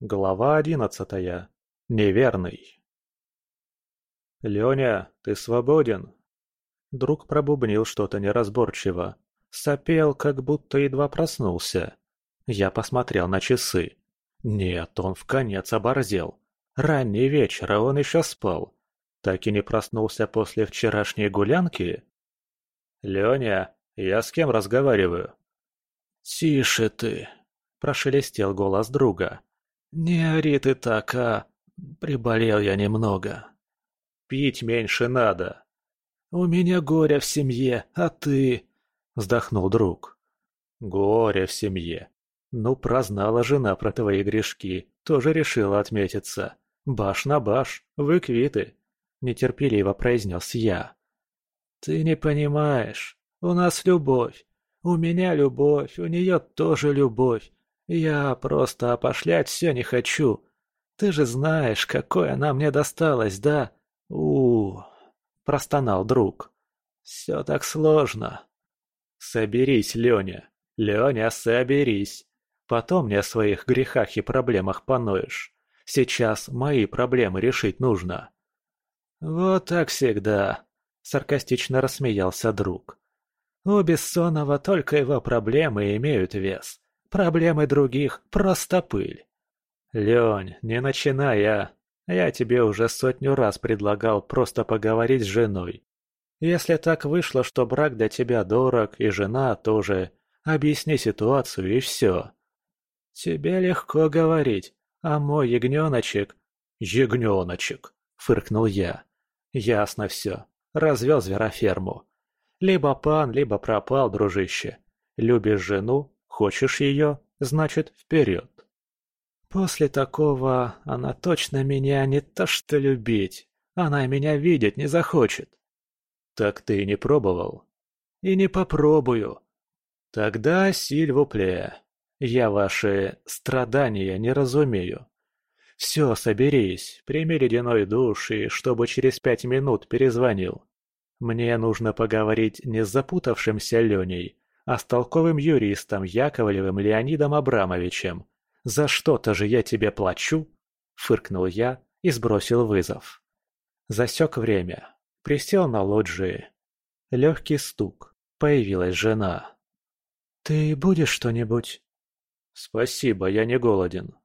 Глава одиннадцатая. Неверный. «Леня, ты свободен?» Друг пробубнил что-то неразборчиво. Сопел, как будто едва проснулся. Я посмотрел на часы. Нет, он в конец оборзел. Ранний вечер, а он еще спал. Так и не проснулся после вчерашней гулянки? «Леня, я с кем разговариваю?» «Тише ты!» – прошелестел голос друга. «Не ори ты так, а... Приболел я немного». «Пить меньше надо». «У меня горе в семье, а ты...» – вздохнул друг. «Горе в семье. Ну, прознала жена про твои грешки, тоже решила отметиться. Баш на баш, вы квиты», – нетерпеливо произнес я. «Ты не понимаешь. У нас любовь. У меня любовь, у нее тоже любовь. Я просто опошлять все не хочу. Ты же знаешь, какой она мне досталась, да? у, простонал друг. Все так сложно. Соберись, Леня. Леня, соберись. Потом мне о своих грехах и проблемах поноешь. Сейчас мои проблемы решить нужно. Вот так всегда, саркастично рассмеялся друг. У Бессонова только его проблемы имеют вес. Проблемы других – просто пыль. Лень, не начинай, а. Я тебе уже сотню раз предлагал просто поговорить с женой. Если так вышло, что брак для тебя дорог, и жена тоже, объясни ситуацию и все. Тебе легко говорить, а мой ягненочек... Ягненочек, фыркнул я. Ясно все. Развел звероферму. Либо пан, либо пропал, дружище. Любишь жену, Хочешь ее, значит, вперед. После такого она точно меня не то что любить, она меня видеть не захочет. Так ты не пробовал? И не попробую. Тогда, Сильвупле, я ваши страдания не разумею. Все, соберись, прими ледяной душ и чтобы через пять минут перезвонил. Мне нужно поговорить не с запутавшимся Леней, а с толковым юристом Яковлевым Леонидом Абрамовичем. «За что-то же я тебе плачу?» – фыркнул я и сбросил вызов. Засек время. Присел на лоджии. Легкий стук. Появилась жена. «Ты будешь что-нибудь?» «Спасибо, я не голоден».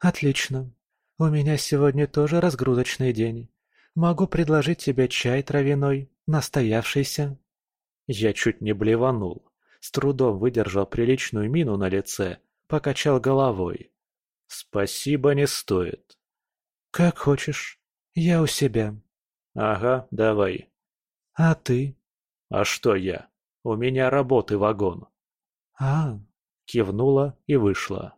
«Отлично. У меня сегодня тоже разгрузочный день. Могу предложить тебе чай травяной, настоявшийся». Я чуть не блеванул с трудом выдержал приличную мину на лице, покачал головой. «Спасибо, не стоит». «Как хочешь. Я у себя». «Ага, давай». «А ты?» «А что я? У меня работы вагон». «А?» Кивнула и вышла.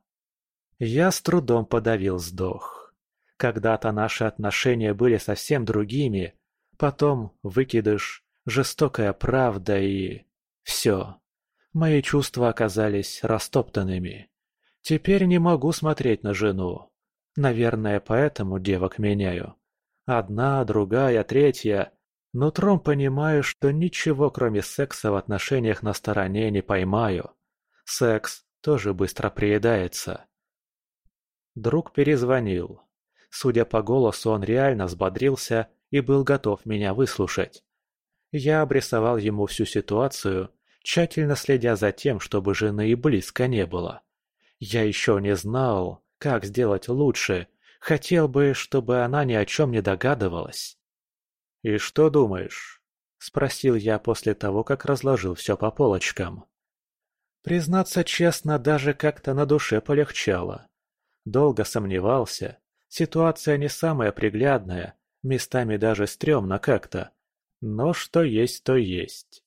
Я с трудом подавил вздох. Когда-то наши отношения были совсем другими, потом выкидыш, жестокая правда и... все. Мои чувства оказались растоптанными. Теперь не могу смотреть на жену. Наверное, поэтому девок меняю. Одна, другая, третья. Нутром понимаю, что ничего кроме секса в отношениях на стороне не поймаю. Секс тоже быстро приедается. Друг перезвонил. Судя по голосу, он реально взбодрился и был готов меня выслушать. Я обрисовал ему всю ситуацию тщательно следя за тем, чтобы жены и близко не было. Я еще не знал, как сделать лучше, хотел бы, чтобы она ни о чем не догадывалась. «И что думаешь?» – спросил я после того, как разложил все по полочкам. Признаться честно, даже как-то на душе полегчало. Долго сомневался. Ситуация не самая приглядная, местами даже стрёмно как-то. Но что есть, то есть.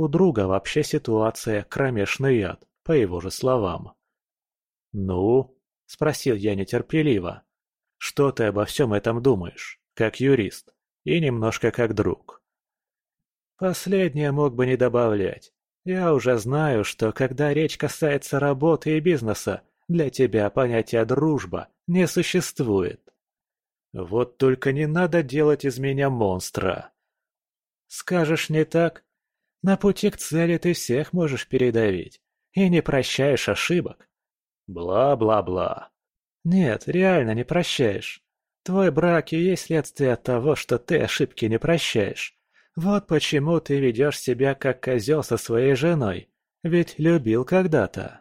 У друга вообще ситуация кромешный ад, по его же словам. «Ну?» – спросил я нетерпеливо. «Что ты обо всем этом думаешь, как юрист и немножко как друг?» Последнее мог бы не добавлять. Я уже знаю, что когда речь касается работы и бизнеса, для тебя понятия «дружба» не существует. Вот только не надо делать из меня монстра. Скажешь не так, на пути к цели ты всех можешь передавить и не прощаешь ошибок. Бла-бла-бла. Нет, реально не прощаешь. Твой брак и есть следствие того, что ты ошибки не прощаешь. Вот почему ты ведешь себя как козел со своей женой. Ведь любил когда-то.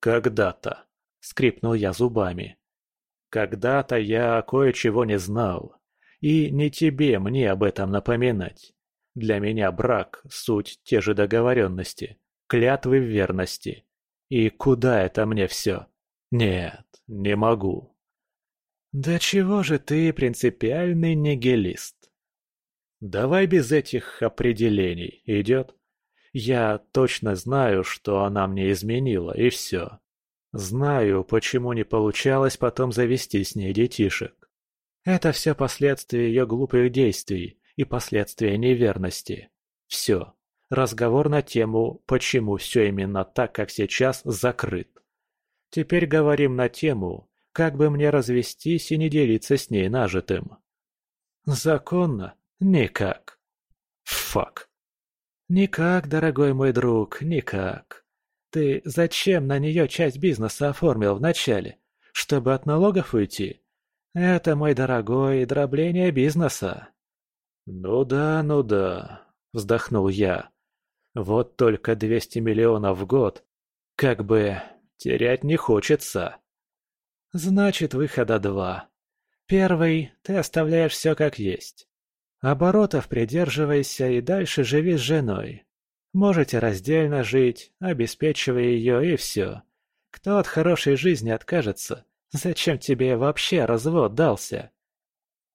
Когда-то. Скрипнул я зубами. Когда-то я кое-чего не знал. И не тебе мне об этом напоминать. Для меня брак – суть те же договоренности, клятвы в верности. И куда это мне все? Нет, не могу. Да чего же ты принципиальный нигилист? Давай без этих определений, идет? Я точно знаю, что она мне изменила, и все. Знаю, почему не получалось потом завести с ней детишек. Это все последствия ее глупых действий и последствия неверности. Все. Разговор на тему «Почему все именно так, как сейчас» закрыт. Теперь говорим на тему «Как бы мне развестись и не делиться с ней нажитым?» Законно? Никак. Фак. Никак, дорогой мой друг, никак. Ты зачем на нее часть бизнеса оформил вначале? Чтобы от налогов уйти? Это, мой дорогой, дробление бизнеса. Ну да, ну да, вздохнул я. Вот только 200 миллионов в год. Как бы терять не хочется. Значит, выхода два. Первый – ты оставляешь все как есть. Оборотов придерживайся и дальше живи с женой. Можете раздельно жить, обеспечивая ее и все. Кто от хорошей жизни откажется? Зачем тебе вообще развод дался?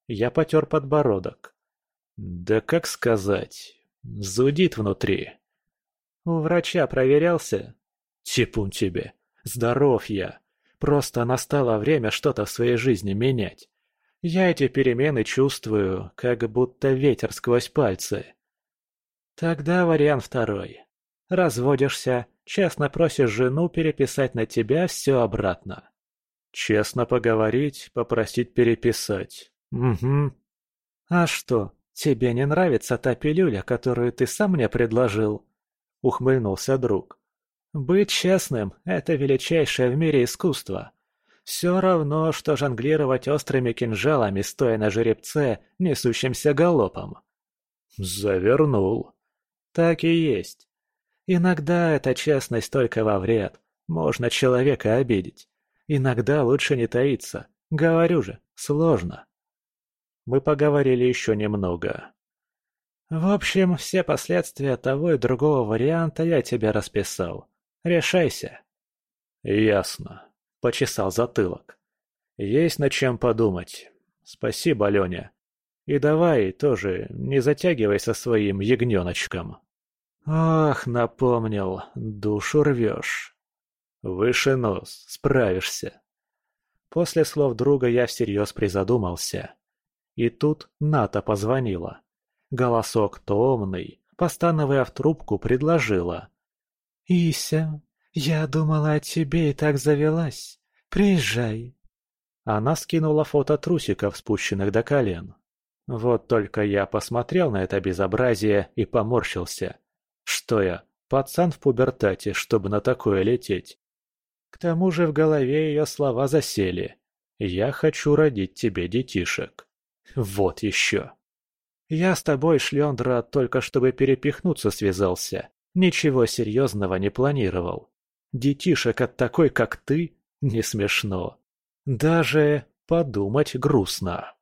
Я потер подбородок. Да как сказать, зудит внутри. У врача проверялся? Типун тебе. Здоров я. Просто настало время что-то в своей жизни менять. Я эти перемены чувствую, как будто ветер сквозь пальцы. Тогда вариант второй. Разводишься, честно просишь жену переписать на тебя все обратно. Честно поговорить, попросить переписать. Угу. А что, тебе не нравится та пилюля, которую ты сам мне предложил? — ухмыльнулся друг. «Быть честным — это величайшее в мире искусство. Все равно, что жонглировать острыми кинжалами, стоя на жеребце, несущимся галопом». «Завернул». «Так и есть. Иногда эта честность только во вред. Можно человека обидеть. Иногда лучше не таиться. Говорю же, сложно». Мы поговорили еще немного. В общем, все последствия того и другого варианта я тебе расписал. Решайся. Ясно. Почесал затылок. Есть над чем подумать. Спасибо, Леня. И давай тоже не затягивай со своим ягненочком. Ах, напомнил, душу рвешь. Выше нос, справишься. После слов друга я всерьез призадумался. И тут Ната позвонила. Голосок томный, постановая в трубку, предложила. «Ися, я думала о тебе и так завелась. Приезжай». Она скинула фото трусиков, спущенных до колен. Вот только я посмотрел на это безобразие и поморщился. Что я, пацан в пубертате, чтобы на такое лететь? К тому же в голове ее слова засели. «Я хочу родить тебе детишек». Вот еще. Я с тобой, Шлендра, только чтобы перепихнуться связался. Ничего серьезного не планировал. Детишек от такой, как ты, не смешно. Даже подумать грустно.